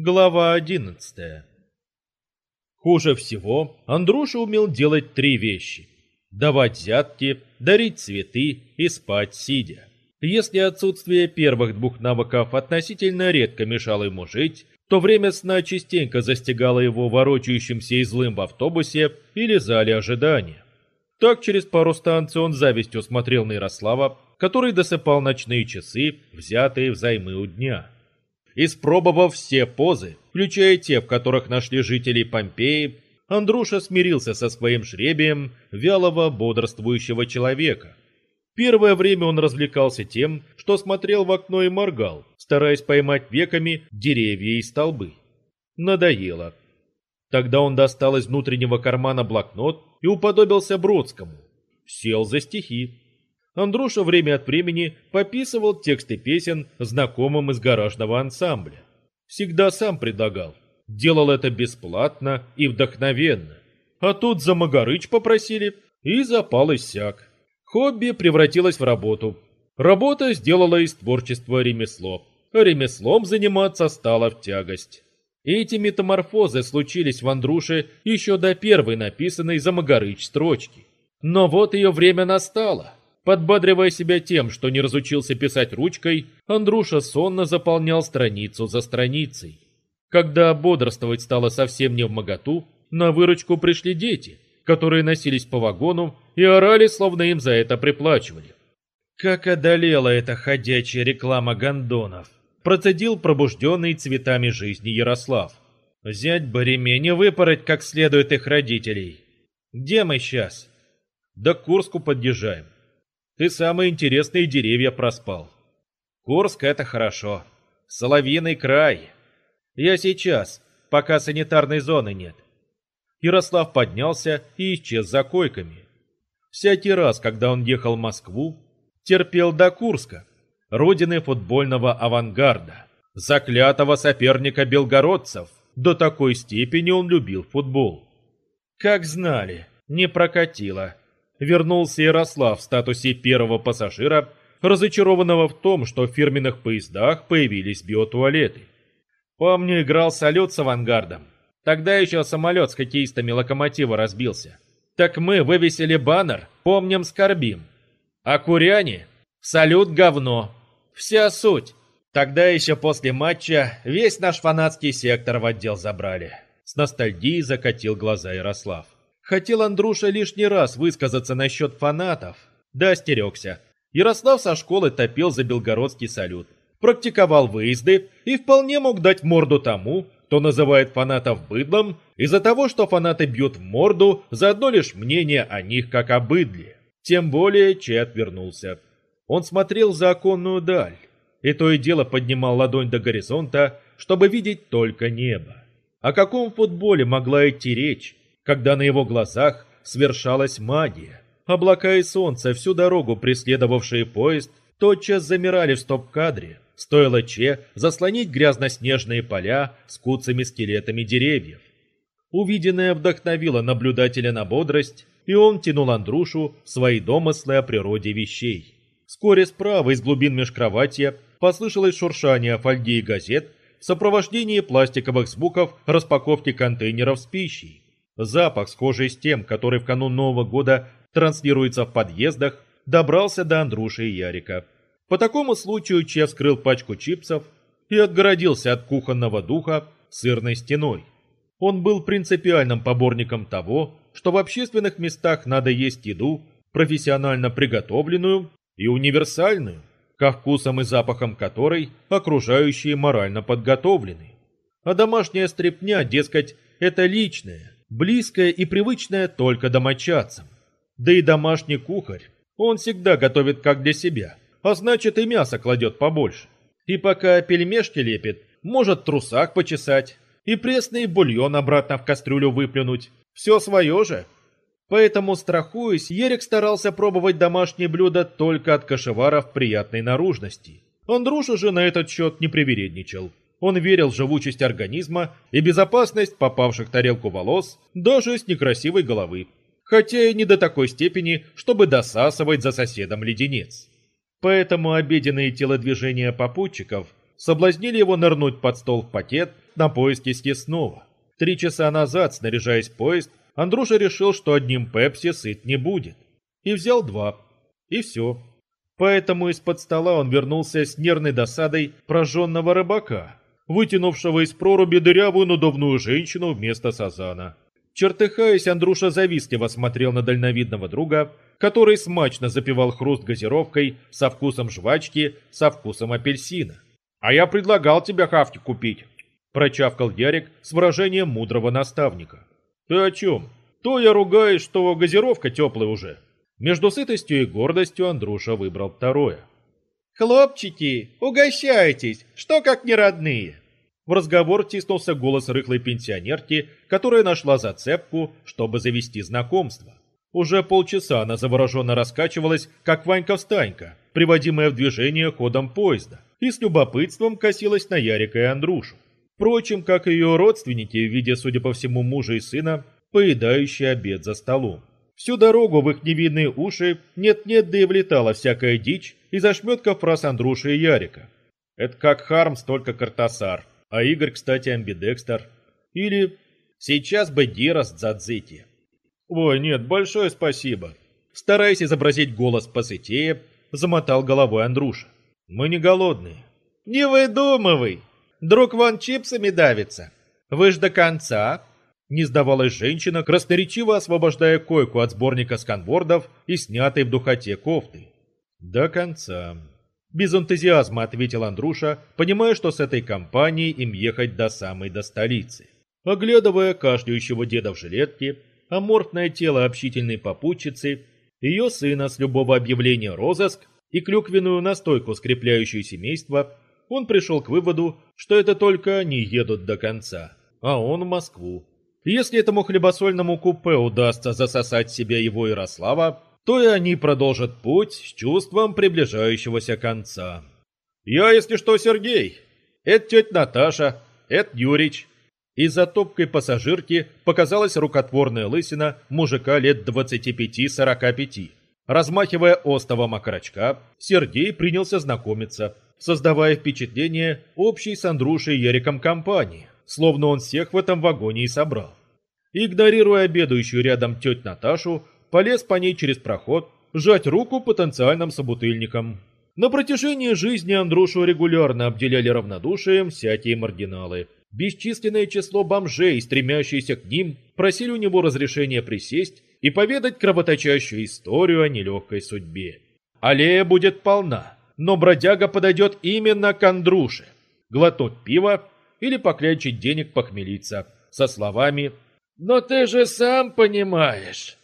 Глава одиннадцатая. Хуже всего Андруша умел делать три вещи. Давать взятки, дарить цветы и спать сидя. Если отсутствие первых двух навыков относительно редко мешало ему жить, то время сна частенько застигало его ворочающимся и злым в автобусе или зале ожидания. Так через пару станций он завистью смотрел на Ярослава, который досыпал ночные часы, взятые взаймы у дня. Испробовав все позы, включая те, в которых нашли жителей Помпеи, Андруша смирился со своим жребием вялого, бодрствующего человека. Первое время он развлекался тем, что смотрел в окно и моргал, стараясь поймать веками деревья и столбы. Надоело. Тогда он достал из внутреннего кармана блокнот и уподобился Бродскому. Сел за стихи. Андруша время от времени пописывал тексты песен знакомым из гаражного ансамбля. Всегда сам предлагал. Делал это бесплатно и вдохновенно. А тут за Магарыч попросили, и запал иссяк. Хобби превратилось в работу. Работа сделала из творчества ремесло. Ремеслом заниматься стало в тягость. Эти метаморфозы случились в Андруше еще до первой написанной за Магарыч строчки. Но вот ее время настало. Подбадривая себя тем, что не разучился писать ручкой, Андруша сонно заполнял страницу за страницей. Когда бодрствовать стало совсем не в моготу, на выручку пришли дети, которые носились по вагону и орали, словно им за это приплачивали. Как одолела эта ходячая реклама гондонов, процедил пробужденный цветами жизни Ярослав. Взять бы ремень и выпороть как следует их родителей. Где мы сейчас? Да Курску подъезжаем. Ты самые интересные деревья проспал. Курск — это хорошо. Соловьиный край. Я сейчас, пока санитарной зоны нет. Ярослав поднялся и исчез за койками. Всякий раз, когда он ехал в Москву, терпел до Курска, родины футбольного авангарда, заклятого соперника белгородцев. До такой степени он любил футбол. Как знали, не прокатило вернулся Ярослав в статусе первого пассажира, разочарованного в том, что в фирменных поездах появились биотуалеты. Помню, играл салют с авангардом. Тогда еще самолет с хоккеистами локомотива разбился. Так мы вывесили баннер «Помним, скорбим». А куряне «Салют говно». Вся суть. Тогда еще после матча весь наш фанатский сектор в отдел забрали. С ностальгией закатил глаза Ярослав. Хотел Андруша лишний раз высказаться насчет фанатов, да остерегся. Ярослав со школы топил за белгородский салют, практиковал выезды и вполне мог дать морду тому, кто называет фанатов быдлом, из-за того, что фанаты бьют в морду за одно лишь мнение о них как о быдле. Тем более Че отвернулся. Он смотрел за оконную даль, и то и дело поднимал ладонь до горизонта, чтобы видеть только небо. О каком футболе могла идти речь, когда на его глазах свершалась магия. Облака и солнце, всю дорогу преследовавшие поезд, тотчас замирали в стоп-кадре. Стоило Че заслонить грязно-снежные поля с куцами скелетами деревьев. Увиденное вдохновило наблюдателя на бодрость, и он тянул Андрушу в свои домыслы о природе вещей. Вскоре справа из глубин межкроватья послышалось шуршание фольги и газет в сопровождении пластиковых звуков распаковки контейнеров с пищей. Запах, схожий с тем, который в канун Нового года транслируется в подъездах, добрался до Андруши и Ярика. По такому случаю Че вскрыл пачку чипсов и отгородился от кухонного духа сырной стеной. Он был принципиальным поборником того, что в общественных местах надо есть еду, профессионально приготовленную и универсальную, ко вкусам и запахам которой окружающие морально подготовлены. А домашняя стряпня, дескать, это личное, близкое и привычное только домочадцам. Да и домашний кухарь, он всегда готовит как для себя, а значит и мясо кладет побольше. И пока пельмешки лепит, может трусак почесать и пресный бульон обратно в кастрюлю выплюнуть. Все свое же. Поэтому, страхуясь, Ерик старался пробовать домашние блюда только от кошеваров приятной наружности. Андруша же на этот счет не привередничал. Он верил в живучесть организма и безопасность попавших в тарелку волос даже с некрасивой головы. Хотя и не до такой степени, чтобы досасывать за соседом леденец. Поэтому обеденные телодвижения попутчиков соблазнили его нырнуть под стол в пакет на поиски съестного. Три часа назад, снаряжаясь в поезд, Андруша решил, что одним пепси сыт не будет. И взял два. И все. Поэтому из-под стола он вернулся с нервной досадой прожженного рыбака, вытянувшего из проруби дырявую надувную женщину вместо сазана. Чертыхаясь, Андруша завистливо смотрел на дальновидного друга, который смачно запивал хруст газировкой со вкусом жвачки, со вкусом апельсина. «А я предлагал тебе хавки купить», – прочавкал Ярик с выражением мудрого наставника. «Ты о чем? То я ругаюсь, что газировка теплая уже». Между сытостью и гордостью Андруша выбрал второе. «Хлопчики, угощайтесь, что как не родные!» В разговор тиснулся голос рыхлой пенсионерки, которая нашла зацепку, чтобы завести знакомство. Уже полчаса она завороженно раскачивалась, как Ванька-встанька, приводимая в движение ходом поезда, и с любопытством косилась на Ярика и Андрюшу. Впрочем, как и ее родственники, в виде, судя по всему, мужа и сына, поедающие обед за столом. Всю дорогу в их невинные уши нет-нет, да и влетала всякая дичь из ошметков фраз Андруши и Ярика. Это как Хармс, только Картасар, а Игорь, кстати, амбидекстер. Или сейчас бы Дирас Дзадзити. Ой, нет, большое спасибо. Стараясь изобразить голос посытее, замотал головой Андруша. Мы не голодные. Не выдумывай. Друг вон чипсами давится. Вы ж до конца, не сдавалась женщина, красноречиво освобождая койку от сборника сканвордов и снятой в духоте кофты. «До конца». Без энтузиазма ответил Андруша, понимая, что с этой компанией им ехать до самой до столицы. Оглядывая кашляющего деда в жилетке, аморфное тело общительной попутчицы, ее сына с любого объявления розыск и клюквенную настойку, скрепляющую семейство, он пришел к выводу, что это только они едут до конца, а он в Москву. Если этому хлебосольному купе удастся засосать себе его Ярослава, то и они продолжат путь с чувством приближающегося конца. «Я, если что, Сергей. Это тетя Наташа. Это Юрич». Из-за топкой пассажирки показалась рукотворная лысина мужика лет 25-45. Размахивая остовом окорочка, Сергей принялся знакомиться, создавая впечатление общей с Андрушей и Яриком компании, словно он всех в этом вагоне и собрал игнорируя обедающую рядом теть Наташу, полез по ней через проход, сжать руку потенциальным собутыльникам. На протяжении жизни Андрушу регулярно обделяли равнодушием всякие маргиналы. Бесчисленное число бомжей, стремящиеся к ним, просили у него разрешения присесть и поведать кровоточащую историю о нелегкой судьбе. Аллея будет полна, но бродяга подойдет именно к Андруше. Глотнуть пива или поклячить денег похмелиться со словами но ты же сам понимаешь.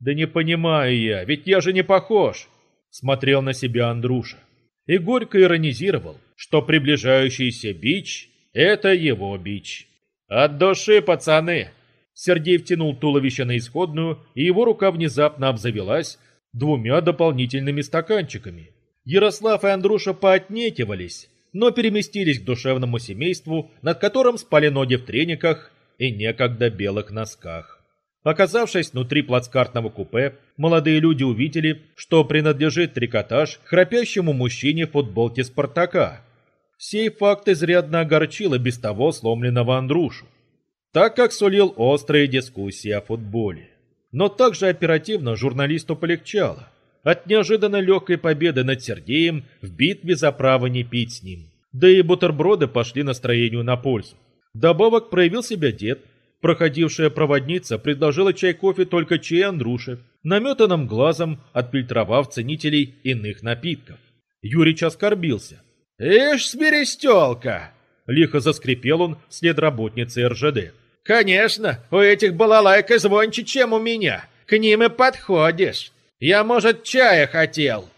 Да не понимаю я, ведь я же не похож. Смотрел на себя Андруша. И горько иронизировал, что приближающийся бич — это его бич. От души, пацаны! Сергей втянул туловище на исходную, и его рука внезапно обзавелась двумя дополнительными стаканчиками. Ярослав и Андруша поотнекивались, но переместились к душевному семейству, над которым спали ноги в трениках и некогда белых носках. Оказавшись внутри плацкартного купе, молодые люди увидели, что принадлежит трикотаж храпящему мужчине в футболке «Спартака». Сей факт изрядно огорчил и без того сломленного Андрушу, так как сулил острые дискуссии о футболе. Но также оперативно журналисту полегчало от неожиданно легкой победы над Сергеем в битве за право не пить с ним. Да и бутерброды пошли настроению на пользу. Добавок проявил себя дед. Проходившая проводница предложила чай-кофе только чай Андрюше, наметанным глазом отфильтровав ценителей иных напитков. Юрич оскорбился. «Ишь, смерестелка!» Лихо заскрипел он вслед работницы РЖД. «Конечно, у этих балалайка звонче, чем у меня. К ним и подходишь. Я, может, чая хотел».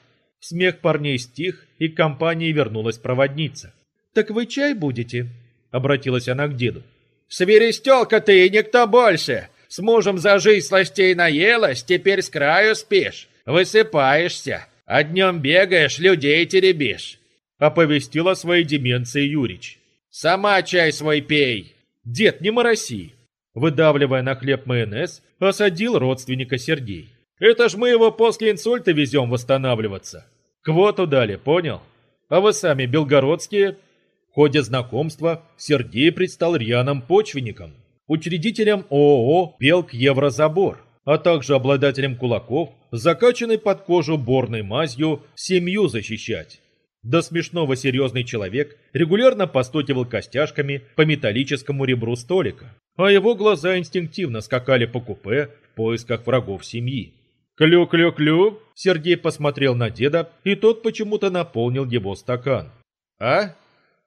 Смех парней стих, и к компании вернулась проводница. «Так вы чай будете?» Обратилась она к деду. «Свиристелка ты и никто больше! С мужем за жизнь сластей наелась, теперь с краю спишь, высыпаешься, а днем бегаешь, людей теребишь!» Оповестила своей деменции Юрич. «Сама чай свой пей!» «Дед, не мороси!» Выдавливая на хлеб майонез, осадил родственника Сергей. «Это ж мы его после инсульта везем восстанавливаться. Квоту дали, понял? А вы сами белгородские Ходе знакомства Сергей предстал рьяным почвенником, учредителем ООО «Белк Еврозабор», а также обладателем кулаков, закачанной под кожу борной мазью, семью защищать. До смешного серьезный человек регулярно постукивал костяшками по металлическому ребру столика, а его глаза инстинктивно скакали по купе в поисках врагов семьи. «Клю-клю-клю!» Сергей посмотрел на деда, и тот почему-то наполнил его стакан. «А?»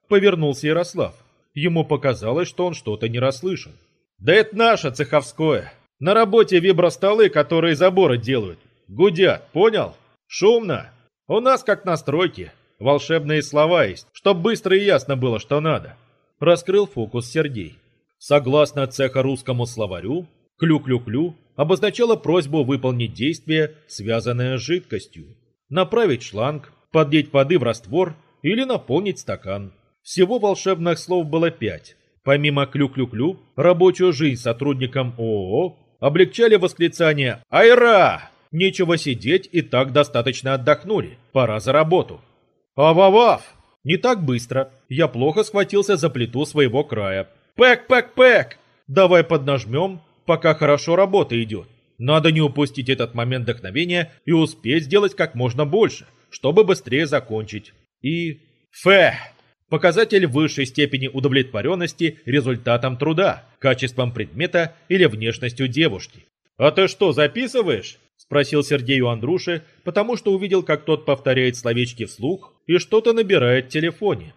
Повернулся Ярослав. Ему показалось, что он что-то не расслышал. «Да это наше цеховское. На работе вибростолы, которые заборы делают. Гудят, понял? Шумно. У нас как на стройке. Волшебные слова есть, чтоб быстро и ясно было, что надо». Раскрыл фокус Сергей. Согласно цеха-русскому словарю, «клю-клю-клю» обозначало просьбу выполнить действие, связанное с жидкостью. Направить шланг, поддеть воды в раствор или наполнить стакан. Всего волшебных слов было пять. Помимо «клю-клю-клю», рабочую жизнь сотрудникам ООО облегчали восклицание «Айра!» Нечего сидеть и так достаточно отдохнули. Пора за работу. «Ав-ав-ав!» Не так быстро. Я плохо схватился за плиту своего края. «Пэк-пэк-пэк!» Давай поднажмем, пока хорошо работа идет. Надо не упустить этот момент вдохновения и успеть сделать как можно больше, чтобы быстрее закончить. И... Фэ! Показатель высшей степени удовлетворенности результатом труда, качеством предмета или внешностью девушки. «А ты что, записываешь?» – спросил Сергей у Андруши, потому что увидел, как тот повторяет словечки вслух и что-то набирает в телефоне.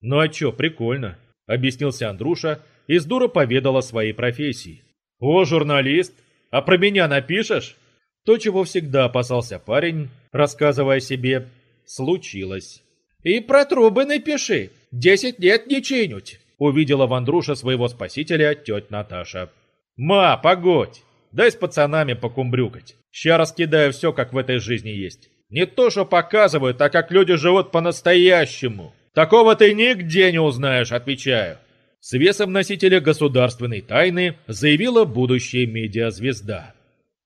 «Ну а чё, прикольно», – объяснился Андруша и с дура поведал о своей профессии. «О, журналист, а про меня напишешь?» То, чего всегда опасался парень, рассказывая себе, случилось. «И про трубы напиши. Десять лет не чинють», — увидела Вандруша своего спасителя тетя Наташа. «Ма, погодь! Дай с пацанами покумбрюкать. Ща раскидаю все, как в этой жизни есть. Не то, что показывают, а как люди живут по-настоящему. Такого ты нигде не узнаешь, отвечаю». С весом носителя государственной тайны заявила будущая медиазвезда.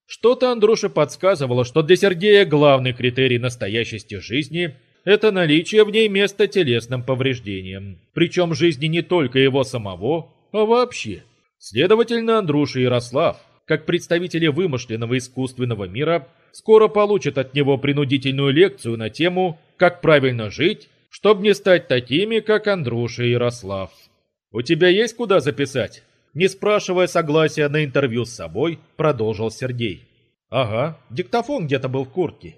Что-то Андруша подсказывало, что для Сергея главный критерий настоящести жизни это наличие в ней места телесным повреждениям. Причем жизни не только его самого, а вообще. Следовательно, Андруша Ярослав, как представители вымышленного искусственного мира, скоро получат от него принудительную лекцию на тему «Как правильно жить, чтобы не стать такими, как Андруша Ярослав». «У тебя есть куда записать?» Не спрашивая согласия на интервью с собой, продолжил Сергей. «Ага, диктофон где-то был в куртке».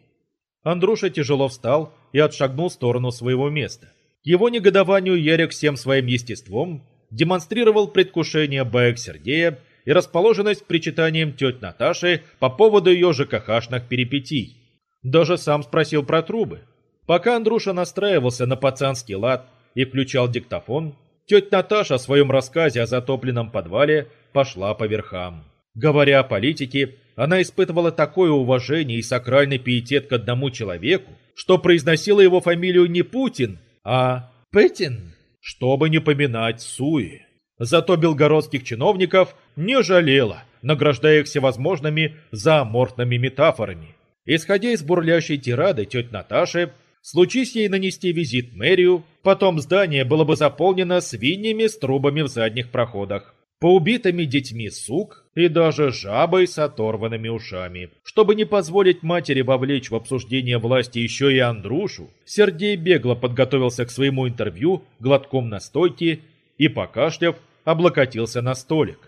Андруша тяжело встал и отшагнул в сторону своего места. К его негодованию Ярик всем своим естеством демонстрировал предвкушение баек Сергея и расположенность причитанием тети Наташи по поводу ее ЖКХшных перипетий. Даже сам спросил про трубы. Пока Андруша настраивался на пацанский лад и включал диктофон, тетя Наташа в своем рассказе о затопленном подвале пошла по верхам. Говоря о политике, она испытывала такое уважение и сакральный пиетет к одному человеку, что произносила его фамилию не Путин, а Петин, чтобы не поминать Суи. Зато белгородских чиновников не жалела, награждая их всевозможными зооморфными метафорами. Исходя из бурлящей тирады тети Наташи, случись ей нанести визит мэрию, потом здание было бы заполнено свиньями с трубами в задних проходах поубитыми детьми сук и даже жабой с оторванными ушами. Чтобы не позволить матери вовлечь в обсуждение власти еще и Андрушу, Сергей бегло подготовился к своему интервью глотком настойки и, покашляв, облокотился на столик.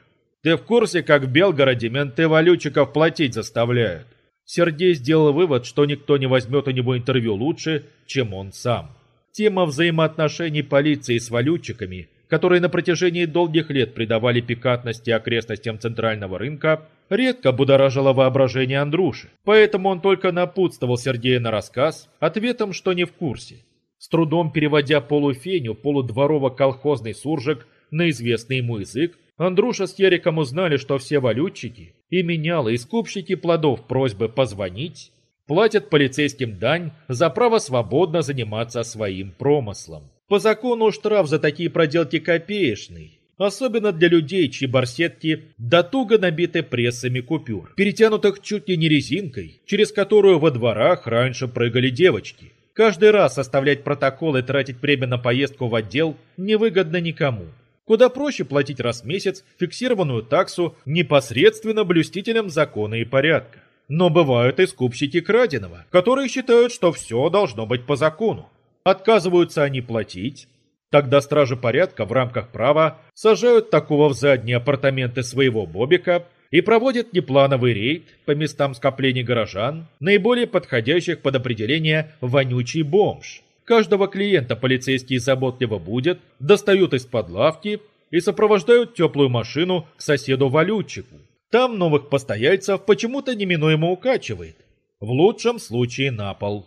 «Ты в курсе, как в Белгороде менты валютчиков платить заставляют?» Сергей сделал вывод, что никто не возьмет у него интервью лучше, чем он сам. Тема взаимоотношений полиции с валютчиками – которые на протяжении долгих лет придавали пикантности окрестностям центрального рынка, редко будоражило воображение Андруши, поэтому он только напутствовал Сергея на рассказ ответом, что не в курсе. С трудом переводя полуфеню, полудворово-колхозный суржик на известный ему язык, Андруша с Яриком узнали, что все валютчики и менялы, и скупщики плодов просьбы позвонить платят полицейским дань за право свободно заниматься своим промыслом. По закону штраф за такие проделки копеечный, особенно для людей, чьи барсетки до туго набиты прессами купюр, перетянутых чуть ли не резинкой, через которую во дворах раньше прыгали девочки. Каждый раз составлять протокол и тратить время на поездку в отдел невыгодно никому. Куда проще платить раз в месяц фиксированную таксу непосредственно блюстителям закона и порядка. Но бывают и скупщики краденого, которые считают, что все должно быть по закону. Отказываются они платить. Тогда стражи порядка в рамках права сажают такого в задние апартаменты своего бобика и проводят неплановый рейд по местам скоплений горожан, наиболее подходящих под определение «вонючий бомж». Каждого клиента полицейские заботливо будут, достают из-под лавки и сопровождают теплую машину к соседу-валютчику. Там новых постояльцев почему-то неминуемо укачивает. В лучшем случае на пол.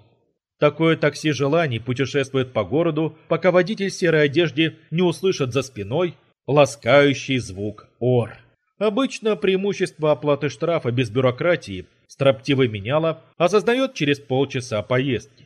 Такое такси желаний путешествует по городу, пока водитель в серой одежде не услышит за спиной ласкающий звук «ор». Обычно преимущество оплаты штрафа без бюрократии строптивый меняла осознает через полчаса поездки.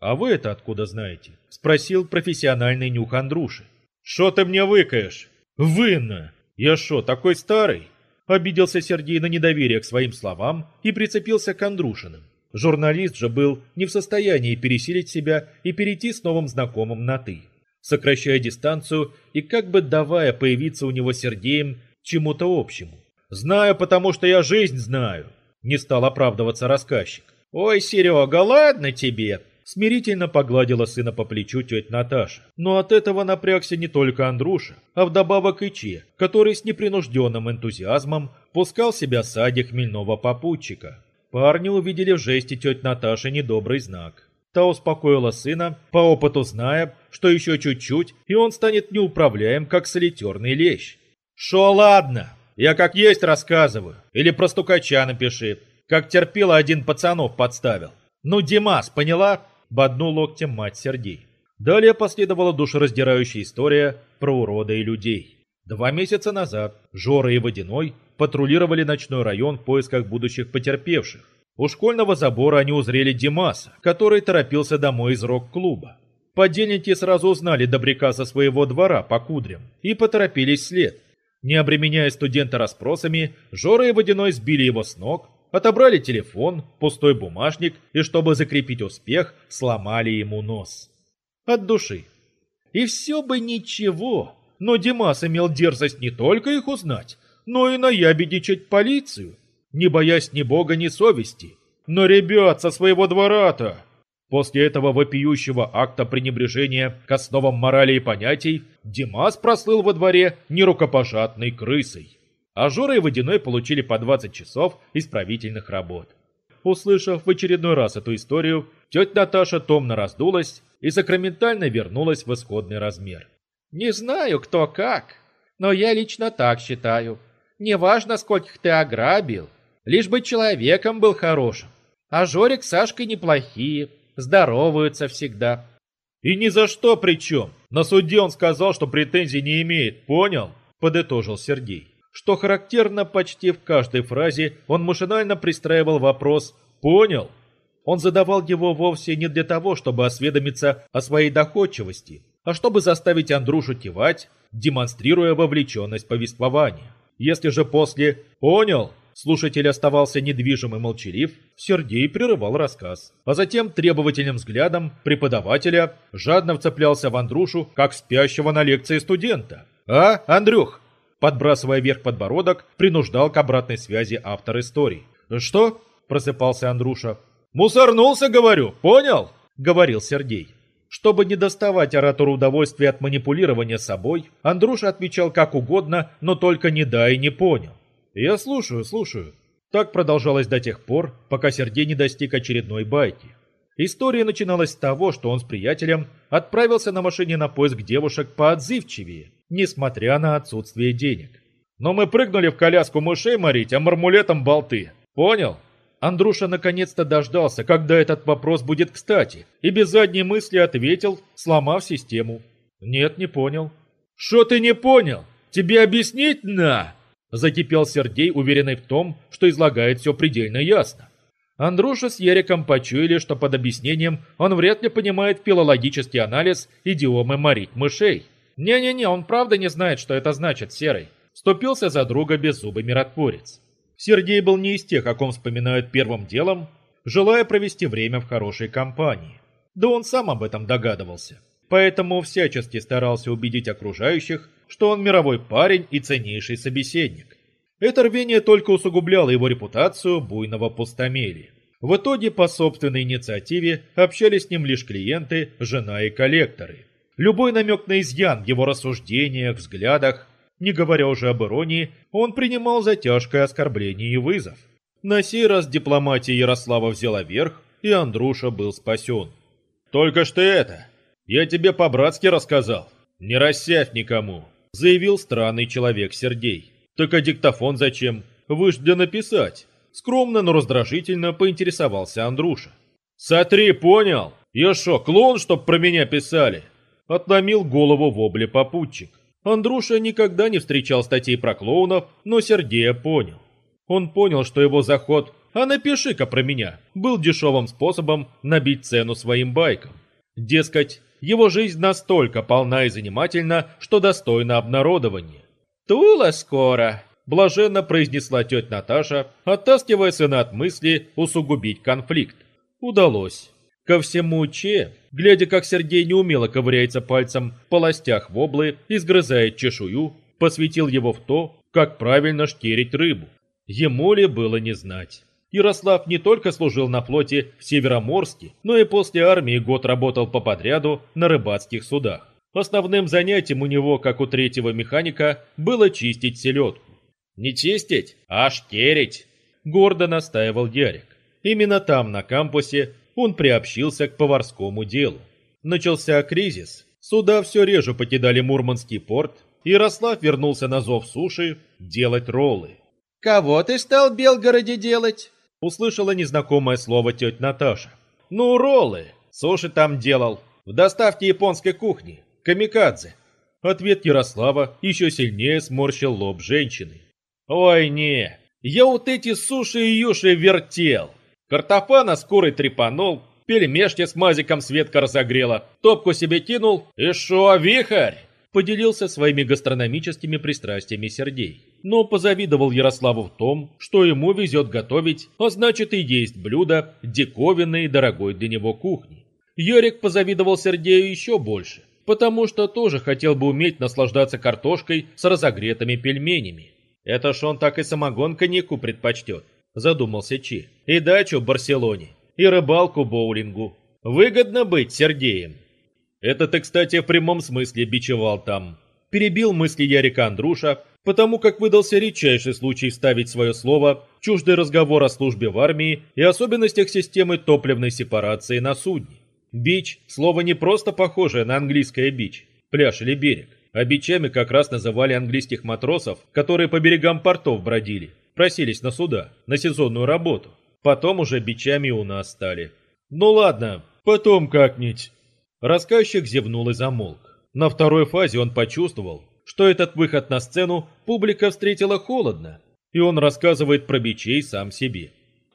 «А вы это откуда знаете?» – спросил профессиональный нюх Андруши. «Шо ты мне выкаешь?» «Вынно! Я шо, такой старый?» Обиделся Сергей на недоверие к своим словам и прицепился к Андрушиным. Журналист же был не в состоянии пересилить себя и перейти с новым знакомым на «ты», сокращая дистанцию и как бы давая появиться у него Сергеем чему-то общему. «Знаю, потому что я жизнь знаю», — не стал оправдываться рассказчик. «Ой, Серега, ладно тебе!» Смирительно погладила сына по плечу тетя Наташа. Но от этого напрягся не только Андруша, а вдобавок и Че, который с непринужденным энтузиазмом пускал себя саде хмельного попутчика. Парни увидели в жесте тети Наташи недобрый знак. Та успокоила сына, по опыту зная, что еще чуть-чуть, и он станет неуправляем, как солитерный лещ. «Шо ладно, я как есть рассказываю, или про стукача напиши, как терпела один пацанов подставил. Ну, Димас, поняла?» Боднул локтем мать Сергей. Далее последовала душераздирающая история про урода и людей. Два месяца назад Жора и Водяной патрулировали ночной район в поисках будущих потерпевших. У школьного забора они узрели Димаса, который торопился домой из рок-клуба. Подельники сразу узнали добряка со своего двора по кудрям и поторопились след. Не обременяя студента расспросами, Жора и Водяной сбили его с ног, Отобрали телефон, пустой бумажник и, чтобы закрепить успех, сломали ему нос. От души. И все бы ничего, но Димас имел дерзость не только их узнать, но и наябедничать полицию, не боясь ни бога, ни совести. Но ребят со своего двора-то! После этого вопиющего акта пренебрежения к основам морали и понятий Димас прослыл во дворе нерукопожатной крысой а Жора и Водяной получили по 20 часов исправительных работ. Услышав в очередной раз эту историю, тетя Наташа томно раздулась и сакраментально вернулась в исходный размер. «Не знаю, кто как, но я лично так считаю. Неважно, скольких ты ограбил, лишь бы человеком был хорошим. А Жорик с Сашкой неплохие, здороваются всегда». «И ни за что причем. На суде он сказал, что претензий не имеет, понял?» – подытожил Сергей. Что характерно, почти в каждой фразе он машинально пристраивал вопрос «Понял?». Он задавал его вовсе не для того, чтобы осведомиться о своей доходчивости, а чтобы заставить Андрюшу кивать, демонстрируя вовлеченность повествования. Если же после «Понял?» слушатель оставался недвижим и молчалив, Сергей прерывал рассказ. А затем требовательным взглядом преподавателя жадно вцеплялся в Андрушу, как спящего на лекции студента. «А, Андрюх, подбрасывая вверх подбородок, принуждал к обратной связи автор истории. «Что?» – просыпался Андруша. «Мусорнулся, говорю, понял?» – говорил Сергей. Чтобы не доставать оратору удовольствия от манипулирования собой, Андруша отвечал как угодно, но только не да и не понял. «Я слушаю, слушаю». Так продолжалось до тех пор, пока Сергей не достиг очередной байки. История начиналась с того, что он с приятелем отправился на машине на поиск девушек поотзывчивее, несмотря на отсутствие денег. Но мы прыгнули в коляску мышей морить, а мармулетом болты. Понял? Андруша наконец-то дождался, когда этот вопрос будет кстати, и без задней мысли ответил, сломав систему. Нет, не понял. Что ты не понял? Тебе объяснить на? Закипел Сергей, уверенный в том, что излагает все предельно ясно. Андруша с Ериком почуяли, что под объяснением он вряд ли понимает филологический анализ идиомы морить мышей. «Не-не-не, он правда не знает, что это значит, Серый», — ступился за друга беззубый миротворец. Сергей был не из тех, о ком вспоминают первым делом, желая провести время в хорошей компании. Да он сам об этом догадывался. Поэтому всячески старался убедить окружающих, что он мировой парень и ценнейший собеседник. Это рвение только усугубляло его репутацию буйного пустомелия. В итоге, по собственной инициативе, общались с ним лишь клиенты, жена и коллекторы. Любой намек на изъян в его рассуждениях, взглядах, не говоря уже об иронии, он принимал за тяжкое оскорбление и вызов. На сей раз дипломатия Ярослава взяла верх, и Андруша был спасен. «Только что это! Я тебе по-братски рассказал. Не рассявь никому!» – заявил странный человек Сергей. «Так а диктофон зачем? Вы ж для написать!» Скромно, но раздражительно поинтересовался Андруша. «Сотри, понял? Я шо, клоун, чтоб про меня писали?» Отломил голову в обле попутчик. Андруша никогда не встречал статей про клоунов, но Сергея понял. Он понял, что его заход «А напиши-ка про меня» был дешевым способом набить цену своим байкам. Дескать, его жизнь настолько полна и занимательна, что достойна обнародования. «Тула скоро!» блаженно произнесла тетя Наташа, оттаскивая сына от мысли усугубить конфликт. Удалось. Ко всему че, глядя, как Сергей неумело ковыряется пальцем в полостях воблы и сгрызает чешую, посвятил его в то, как правильно шкерить рыбу. Ему ли было не знать. Ярослав не только служил на флоте в Североморске, но и после армии год работал по подряду на рыбацких судах. Основным занятием у него, как у третьего механика, было чистить селедку. Не чистить, а шкерить, гордо настаивал Ярик. Именно там, на кампусе, он приобщился к поварскому делу. Начался кризис, суда все реже покидали Мурманский порт, Ярослав вернулся на зов суши делать роллы. «Кого ты стал в Белгороде делать?» Услышала незнакомое слово тетя Наташа. «Ну, роллы. Суши там делал. В доставке японской кухни. Камикадзе». Ответ Ярослава еще сильнее сморщил лоб женщины. Ой, не, я вот эти суши и юши вертел. Картофана скорый трепанул, пельмешки с мазиком Светка разогрела, топку себе кинул, и шо, вихарь? Поделился своими гастрономическими пристрастиями Сергей. Но позавидовал Ярославу в том, что ему везет готовить, а значит и есть блюда диковинной и дорогой для него кухни. Ярик позавидовал Сергею еще больше, потому что тоже хотел бы уметь наслаждаться картошкой с разогретыми пельменями. Это ж он так и самогон коньяку предпочтет, задумался Чи. И дачу в Барселоне, и рыбалку боулингу. Выгодно быть Сергеем. Это ты, кстати, в прямом смысле бичевал там. Перебил мысли Ярика Андруша, потому как выдался редчайший случай ставить свое слово чуждый разговор о службе в армии и особенностях системы топливной сепарации на судне. Бич – слово не просто похожее на английское бич, пляж или берег, а бичами как раз называли английских матросов, которые по берегам портов бродили, просились на суда, на сезонную работу. Потом уже бичами у нас стали. Ну ладно, потом как-нибудь. Рассказчик зевнул и замолк. На второй фазе он почувствовал, что этот выход на сцену публика встретила холодно, и он рассказывает про бичей сам себе.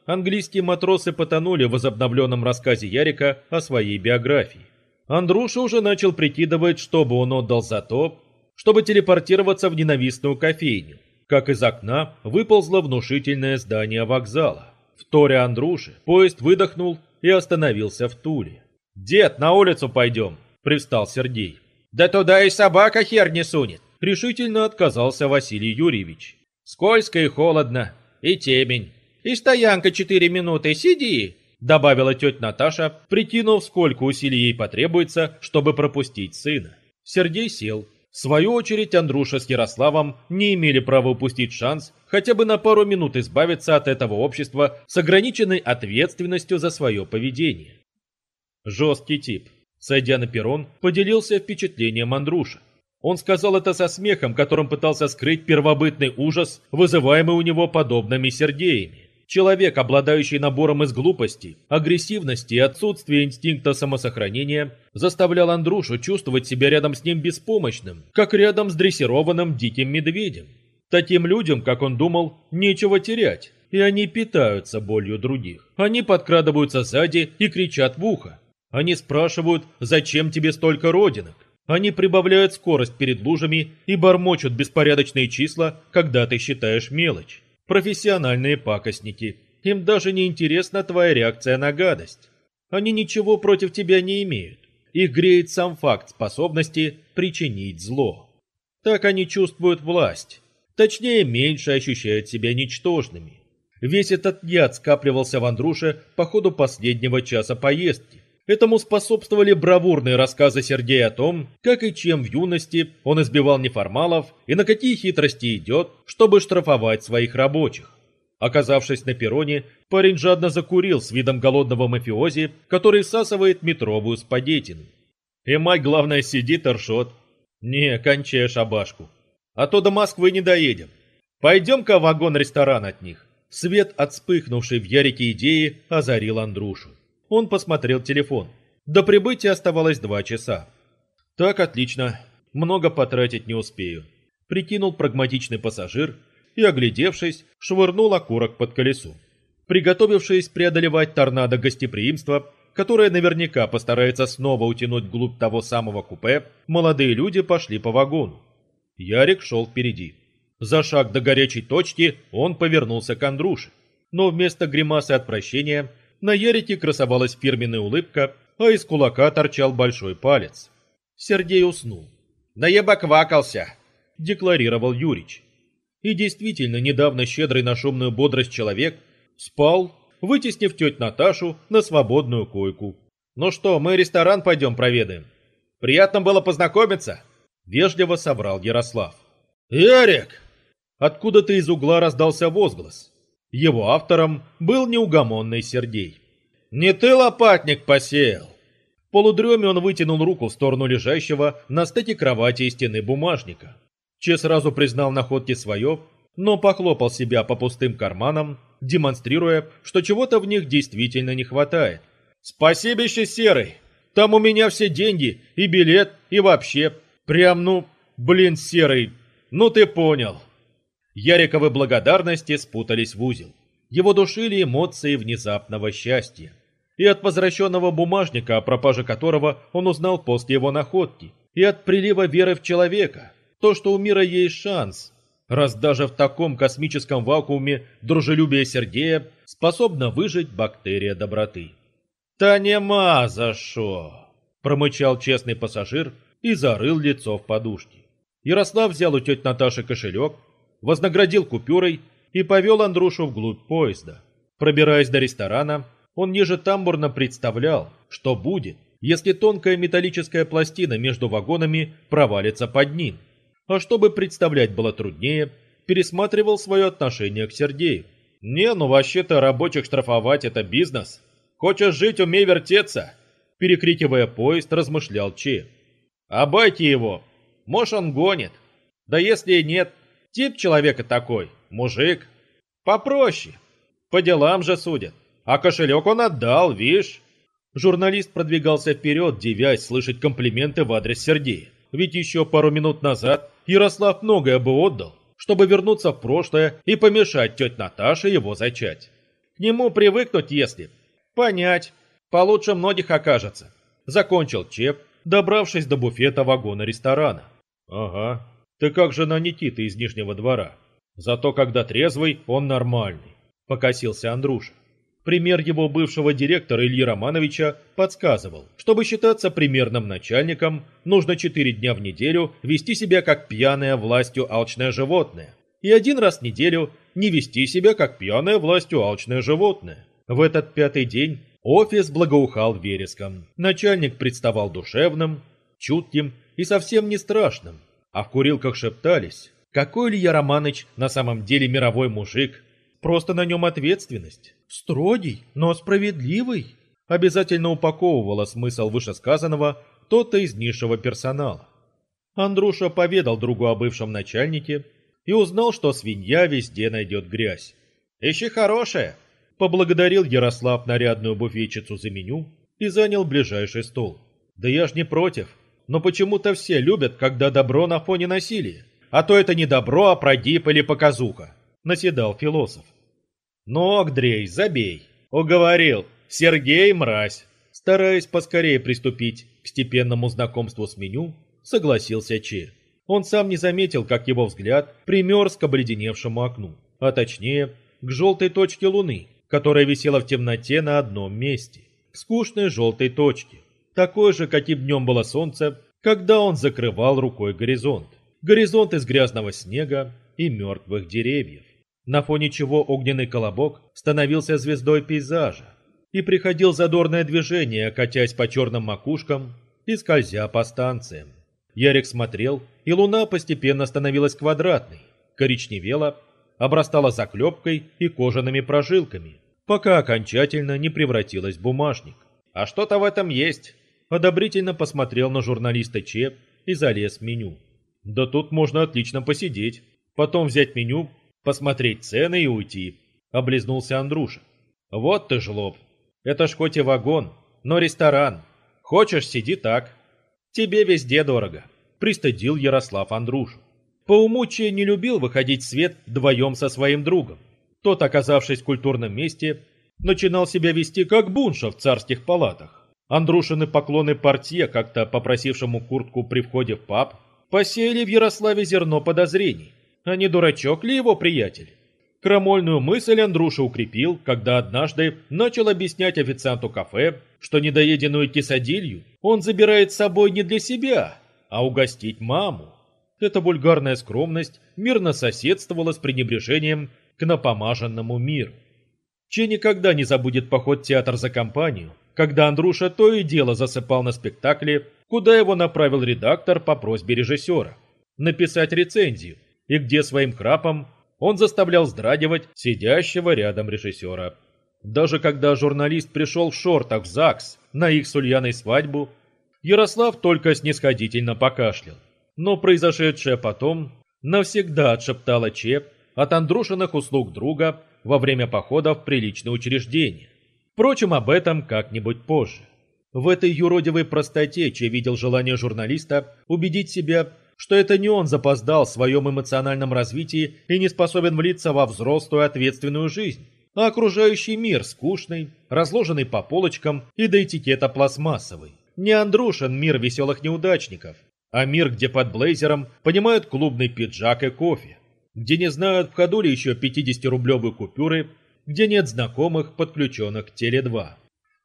Английские матросы потонули в возобновленном рассказе Ярика о своей биографии. Андруша уже начал прикидывать, что бы он отдал за то, чтобы телепортироваться в ненавистную кофейню. Как из окна выползло внушительное здание вокзала. В торе Андруши поезд выдохнул и остановился в Туле. «Дед, на улицу пойдем!» – привстал Сергей. «Да туда и собака хер не сунет!» – решительно отказался Василий Юрьевич. «Скользко и холодно, и темень, и стоянка четыре минуты, сиди, добавила тетя Наташа, прикинув, сколько усилий ей потребуется, чтобы пропустить сына. Сергей сел. В свою очередь Андруша с Ярославом не имели права упустить шанс хотя бы на пару минут избавиться от этого общества с ограниченной ответственностью за свое поведение. Жесткий тип. Сойдя на перрон, поделился впечатлением Андруша. Он сказал это со смехом, которым пытался скрыть первобытный ужас, вызываемый у него подобными Сергеями. Человек, обладающий набором из глупости, агрессивности и отсутствия инстинкта самосохранения, заставлял Андрушу чувствовать себя рядом с ним беспомощным, как рядом с дрессированным диким медведем. Таким людям, как он думал, нечего терять, и они питаются болью других. Они подкрадываются сзади и кричат в ухо. Они спрашивают, зачем тебе столько родинок? Они прибавляют скорость перед лужами и бормочут беспорядочные числа, когда ты считаешь мелочь. Профессиональные пакостники. Им даже не интересна твоя реакция на гадость. Они ничего против тебя не имеют. Их греет сам факт способности причинить зло. Так они чувствуют власть. Точнее, меньше ощущают себя ничтожными. Весь этот яд скапливался в Андруше по ходу последнего часа поездки. Этому способствовали бравурные рассказы Сергея о том, как и чем в юности он избивал неформалов и на какие хитрости идет, чтобы штрафовать своих рабочих. Оказавшись на перроне, парень жадно закурил с видом голодного мафиози, который всасывает метровую спагеттину. И мать, главное, сидит и. Не, кончай шабашку. А то до Москвы не доедем. Пойдем-ка вагон-ресторан от них. Свет от вспыхнувшей в Ярике идеи озарил Андрушу. Он посмотрел телефон. До прибытия оставалось два часа. Так, отлично. Много потратить не успею. Прикинул прагматичный пассажир и, оглядевшись, швырнул окурок под колесо. Приготовившись преодолевать торнадо гостеприимства, которое наверняка постарается снова утянуть вглубь того самого купе, молодые люди пошли по вагону. Ярик шел впереди. За шаг до горячей точки он повернулся к Андрюше. Но вместо гримасы отвращения на Ярике красовалась фирменная улыбка, а из кулака торчал большой палец. Сергей уснул. «Да я баквакался!» – декларировал Юрич. И действительно, недавно щедрый на шумную бодрость человек спал, вытеснив теть Наташу на свободную койку. «Ну что, мы ресторан пойдем проведаем? Приятно было познакомиться!» Вежливо соврал Ярослав. «Ярик!» Откуда-то из угла раздался возглас. Его автором был неугомонный Сергей. «Не ты лопатник посеял!» В полудреме он вытянул руку в сторону лежащего на стыке кровати и стены бумажника. Че сразу признал находки свое, но похлопал себя по пустым карманам, демонстрируя, что чего-то в них действительно не хватает. «Спасибище, Серый! Там у меня все деньги, и билет, и вообще. Прям, ну, блин, Серый, ну ты понял!» Яриковы благодарности спутались в узел. Его душили эмоции внезапного счастья. И от возвращенного бумажника, о пропаже которого он узнал после его находки, и от прилива веры в человека, то, что у мира есть шанс, раз даже в таком космическом вакууме дружелюбие Сергея способна выжить бактерия доброты. «Та нема за шо!» – промычал честный пассажир и зарыл лицо в подушки. Ярослав взял у тети Наташи кошелек, вознаградил купюрой и повел Андрушу вглубь поезда. Пробираясь до ресторана, он ниже тамбурно представлял, что будет, если тонкая металлическая пластина между вагонами провалится под ним – а чтобы представлять было труднее, пересматривал свое отношение к Сергею. «Не, ну вообще-то рабочих штрафовать – это бизнес. Хочешь жить – умей вертеться!» Перекрикивая поезд, размышлял Че. «Обойте его! Может, он гонит. Да если и нет, тип человека такой, мужик. Попроще. По делам же судят. А кошелек он отдал, видишь?» Журналист продвигался вперед, девясь слышать комплименты в адрес Сергея. Ведь еще пару минут назад Ярослав многое бы отдал, чтобы вернуться в прошлое и помешать тете Наташе его зачать. К нему привыкнуть, если... Понять. Получше многих окажется. Закончил Чеп, добравшись до буфета вагона ресторана. Ага. Ты как же на Никита из Нижнего двора. Зато когда трезвый, он нормальный. Покосился Андруша. Пример его бывшего директора Ильи Романовича подсказывал, чтобы считаться примерным начальником, нужно 4 дня в неделю вести себя как пьяное властью алчное животное, и один раз в неделю не вести себя как пьяное властью алчное животное. В этот пятый день офис благоухал вереском. Начальник представал душевным, чутким и совсем не страшным. А в курилках шептались, какой Илья Романович на самом деле мировой мужик, Просто на нем ответственность. Строгий, но справедливый. Обязательно упаковывала смысл вышесказанного кто-то из низшего персонала. Андруша поведал другу о бывшем начальнике и узнал, что свинья везде найдет грязь. «Ищи хорошее!» Поблагодарил Ярослав нарядную буфетчицу за меню и занял ближайший стол. «Да я ж не против, но почему-то все любят, когда добро на фоне насилия. А то это не добро, а прогиб или показуха», — наседал философ. «Ну, Агдрей, забей!» «Уговорил! Сергей мразь!» Стараясь поскорее приступить к степенному знакомству с меню, согласился Че. Он сам не заметил, как его взгляд примерз к обледеневшему окну, а точнее, к желтой точке луны, которая висела в темноте на одном месте. к скучной желтой точке, такой же, каким днем было солнце, когда он закрывал рукой горизонт. Горизонт из грязного снега и мертвых деревьев, на фоне чего огненный колобок становился звездой пейзажа, и приходил задорное движение, катясь по черным макушкам и скользя по станциям. Ярик смотрел, и луна постепенно становилась квадратной, коричневела, обрастала заклепкой и кожаными прожилками, пока окончательно не превратилась в бумажник. «А что-то в этом есть!» Одобрительно посмотрел на журналиста Че и залез в меню. «Да тут можно отлично посидеть, потом взять меню, посмотреть цены и уйти», — облизнулся Андруша. «Вот ты жлоб! Это ж хоть и вагон, но ресторан. Хочешь, сиди так. Тебе везде дорого», — пристыдил Ярослав Андрушу. По не любил выходить в свет вдвоем со своим другом. Тот, оказавшись в культурном месте, начинал себя вести как бунша в царских палатах. Андрушины поклоны портье, как-то попросившему куртку при входе в паб, посеяли в Ярославе зерно подозрений. А не дурачок ли его приятель? Крамольную мысль Андруша укрепил, когда однажды начал объяснять официанту кафе, что недоеденную кисадилью он забирает с собой не для себя, а угостить маму. Эта вульгарная скромность мирно соседствовала с пренебрежением к напомаженному миру. Че никогда не забудет поход в театр за компанию, когда Андруша то и дело засыпал на спектакле, куда его направил редактор по просьбе режиссера, написать рецензию, и где своим храпом он заставлял вздрагивать сидящего рядом режиссера. Даже когда журналист пришел в шортах в ЗАГС на их с Ульяной свадьбу, Ярослав только снисходительно покашлял. Но произошедшее потом навсегда отшептало Чеп от Андрушиных услуг друга во время похода в приличное учреждение. Впрочем, об этом как-нибудь позже. В этой юродивой простоте Че видел желание журналиста убедить себя, что это не он запоздал в своем эмоциональном развитии и не способен влиться во взрослую ответственную жизнь, а окружающий мир скучный, разложенный по полочкам и до этикета пластмассовый. Не Андрушин мир веселых неудачников, а мир, где под блейзером понимают клубный пиджак и кофе, где не знают, в ходу ли еще 50-рублевые купюры, где нет знакомых, подключенных к Теле2.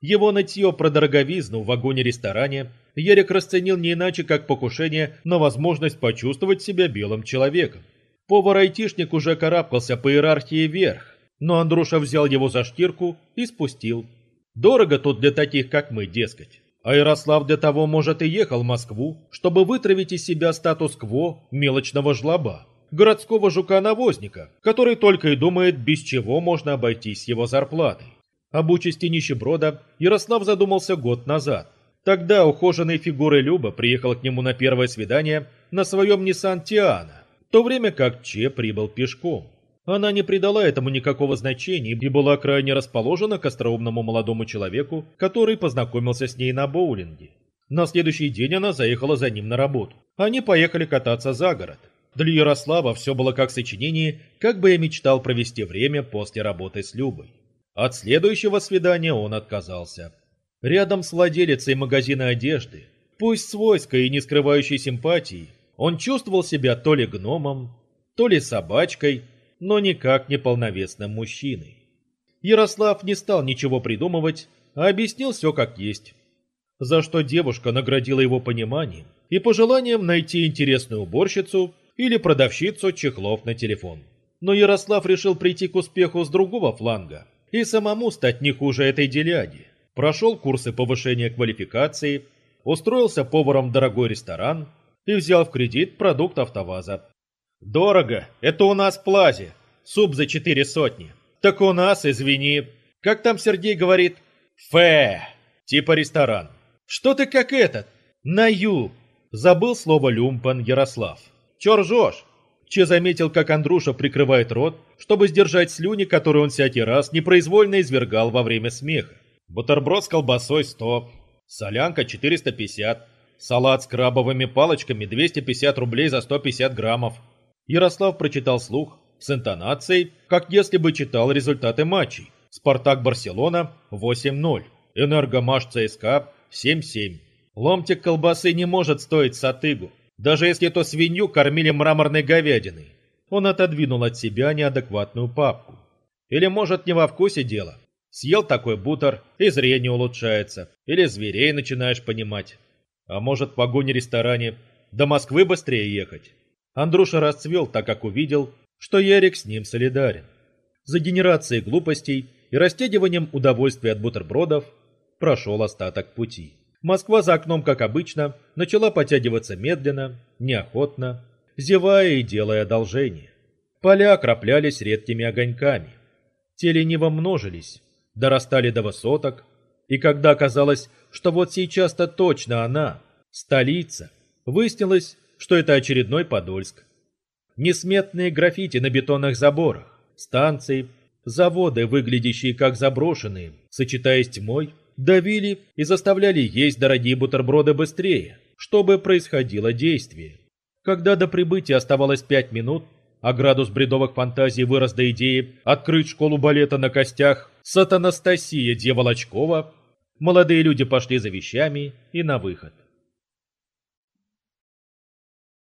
Его нытье про дороговизну в вагоне-ресторане Ярик расценил не иначе, как покушение на возможность почувствовать себя белым человеком. Повар-айтишник уже карабкался по иерархии вверх, но Андруша взял его за штирку и спустил. Дорого тут для таких, как мы, дескать. А Ярослав для того, может, и ехал в Москву, чтобы вытравить из себя статус-кво мелочного жлоба, городского жука-навозника, который только и думает, без чего можно обойтись его зарплатой. Об участи нищеброда Ярослав задумался год назад, Тогда ухоженной фигурой Люба приехал к нему на первое свидание на своем Nissan Тиана, в то время как Че прибыл пешком. Она не придала этому никакого значения и была крайне расположена к остроумному молодому человеку, который познакомился с ней на боулинге. На следующий день она заехала за ним на работу. Они поехали кататься за город. Для Ярослава все было как сочинение, как бы я мечтал провести время после работы с Любой. От следующего свидания он отказался. Рядом с владелицей магазина одежды, пусть свойской и не скрывающей симпатии, он чувствовал себя то ли гномом, то ли собачкой, но никак не полновесным мужчиной. Ярослав не стал ничего придумывать, а объяснил все как есть. За что девушка наградила его пониманием и пожеланием найти интересную уборщицу или продавщицу чехлов на телефон. Но Ярослав решил прийти к успеху с другого фланга и самому стать не хуже этой деляди прошел курсы повышения квалификации, устроился поваром в дорогой ресторан и взял в кредит продукт автоваза. «Дорого, это у нас в плазе, суп за четыре сотни». «Так у нас, извини, как там Сергей говорит?» «Фе, типа ресторан». «Что ты как этот? На ю!» Забыл слово люмпан Ярослав. «Чё ржёшь?» Че заметил, как Андруша прикрывает рот, чтобы сдержать слюни, которые он всякий раз непроизвольно извергал во время смеха. Бутерброд с колбасой 100, солянка 450, салат с крабовыми палочками 250 рублей за 150 граммов. Ярослав прочитал слух с интонацией, как если бы читал результаты матчей. Спартак-Барселона 8-0, Энергомаш ЦСКА 7-7. Ломтик колбасы не может стоить сатыгу, даже если эту свинью кормили мраморной говядиной. Он отодвинул от себя неадекватную папку. Или может не во вкусе дело, Съел такой бутер, и зрение улучшается, или зверей начинаешь понимать. А может, в вагоне-ресторане до Москвы быстрее ехать? Андруша расцвел, так как увидел, что Ярик с ним солидарен. За генерацией глупостей и растягиванием удовольствия от бутербродов прошел остаток пути. Москва за окном, как обычно, начала потягиваться медленно, неохотно, зевая и делая одолжение. Поля окроплялись редкими огоньками. Те лениво множились, дорастали до высоток, и когда оказалось, что вот сейчас-то точно она, столица, выяснилось, что это очередной Подольск. Несметные граффити на бетонных заборах, станции, заводы, выглядящие как заброшенные, сочетаясь тьмой, давили и заставляли есть дорогие бутерброды быстрее, чтобы происходило действие. Когда до прибытия оставалось пять минут, а градус бредовых фантазий вырос до идеи открыть школу балета на костях с Атанастасия Дьяволочкова, молодые люди пошли за вещами и на выход.